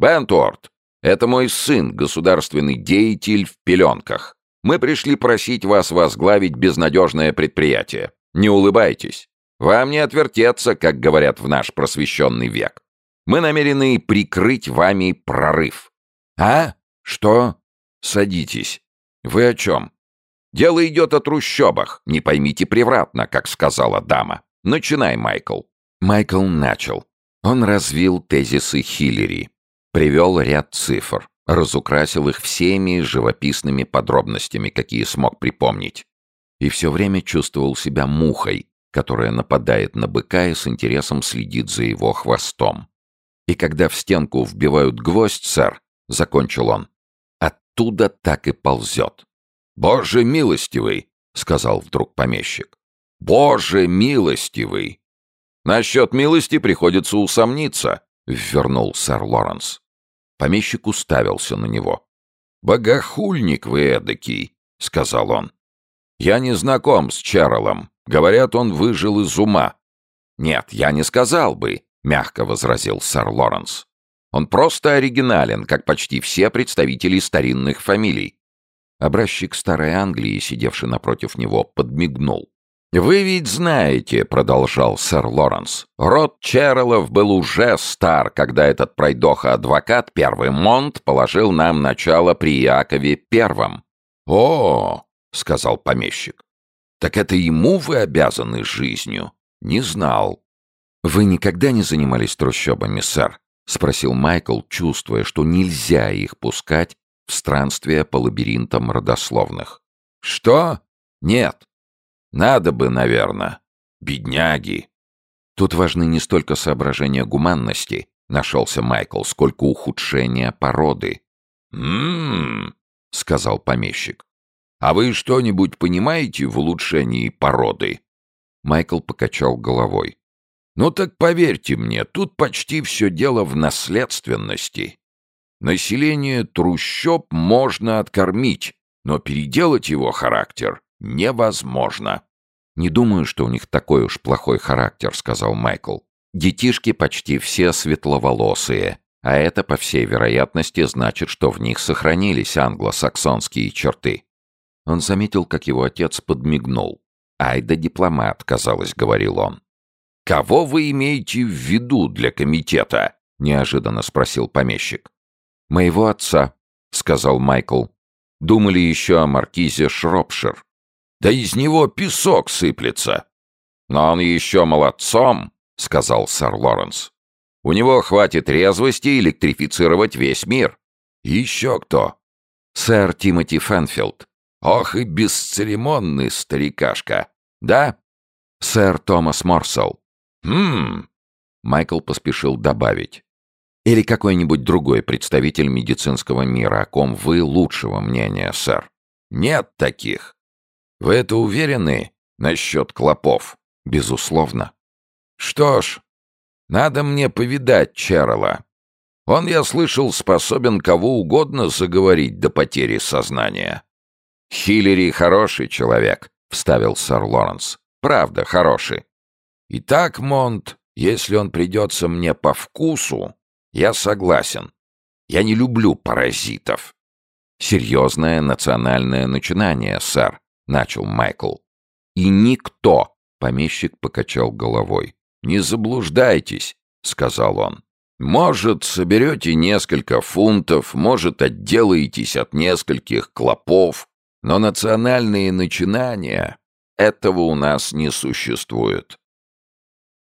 Бентуорт, это мой сын, государственный деятель в пеленках. Мы пришли просить вас возглавить безнадежное предприятие. Не улыбайтесь. Вам не отвертеться, как говорят в наш просвещенный век. Мы намерены прикрыть вами прорыв. А? Что? Садитесь. Вы о чем? Дело идет о трущобах. Не поймите превратно, как сказала дама. Начинай, Майкл. Майкл начал. Он развил тезисы Хиллери. Привел ряд цифр. Разукрасил их всеми живописными подробностями, какие смог припомнить. И все время чувствовал себя мухой, которая нападает на быка и с интересом следит за его хвостом. И когда в стенку вбивают гвоздь, сэр, — закончил он, — оттуда так и ползет. «Боже милостивый!» — сказал вдруг помещик. «Боже милостивый!» «Насчет милости приходится усомниться», — ввернул сэр Лоренс. Помещик уставился на него. «Богохульник вы эдакий», — сказал он. «Я не знаком с Чарлом. Говорят, он выжил из ума». «Нет, я не сказал бы», — мягко возразил сэр Лоренс. «Он просто оригинален, как почти все представители старинных фамилий. Образчик Старой Англии, сидевший напротив него, подмигнул. «Вы ведь знаете», — продолжал сэр Лоренс, — «род Черрелов был уже стар, когда этот пройдоха-адвокат Первый Монт положил нам начало при Якове Первом». «О!» — сказал помещик. «Так это ему вы обязаны жизнью?» «Не знал». «Вы никогда не занимались трущобами, сэр?» — спросил Майкл, чувствуя, что нельзя их пускать странствия по лабиринтам родословных. «Что? Нет. Надо бы, наверное. Бедняги». Тут важны не столько соображения гуманности, нашелся Майкл, сколько ухудшения породы. «М-м-м», сказал помещик. «А вы что-нибудь понимаете в улучшении породы?» Майкл покачал головой. «Ну так поверьте мне, тут почти все дело в наследственности. Население трущоб можно откормить, но переделать его характер невозможно. «Не думаю, что у них такой уж плохой характер», — сказал Майкл. «Детишки почти все светловолосые, а это, по всей вероятности, значит, что в них сохранились англосаксонские черты». Он заметил, как его отец подмигнул. «Ай да дипломат», — казалось, говорил он. «Кого вы имеете в виду для комитета?» — неожиданно спросил помещик. «Моего отца», — сказал Майкл. «Думали еще о маркизе Шропшир». «Да из него песок сыплется». «Но он еще молодцом», — сказал сэр Лоренс. «У него хватит резвости электрифицировать весь мир». «Еще кто?» «Сэр Тимоти Фэнфилд». «Ох и бесцеремонный старикашка». «Да?» «Сэр Томас Морсел». «Хм...» Майкл поспешил добавить. Или какой-нибудь другой представитель медицинского мира, о ком вы лучшего мнения, сэр? Нет таких. Вы это уверены насчет клопов? Безусловно. Что ж, надо мне повидать Чарла. Он, я слышал, способен кого угодно заговорить до потери сознания. Хиллери хороший человек, вставил сэр Лоренс. Правда, хороший. Итак, Монт, если он придется мне по вкусу, я согласен. Я не люблю паразитов. Серьезное национальное начинание, сэр, начал Майкл. И никто, помещик покачал головой. Не заблуждайтесь, сказал он. Может, соберете несколько фунтов, может, отделаетесь от нескольких клопов, но национальные начинания этого у нас не существует.